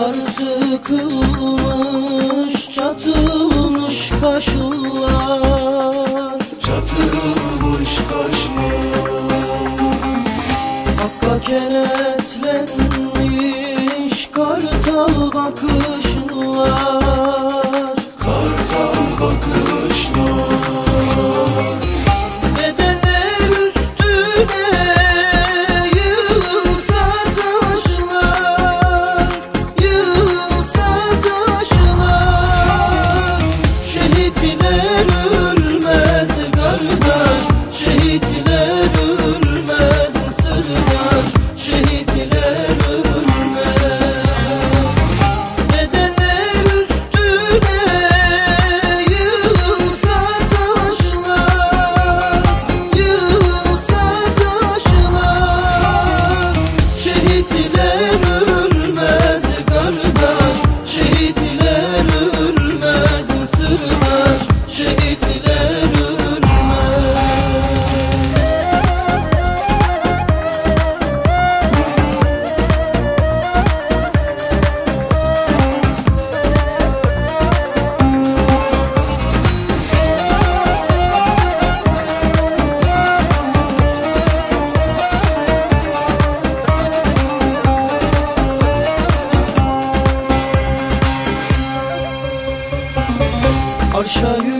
Yollar sıkılmış, çatılmış kaşlar Çatılmış kaşlar Hakka kenetlenmiş kartal bakışlar 下雨。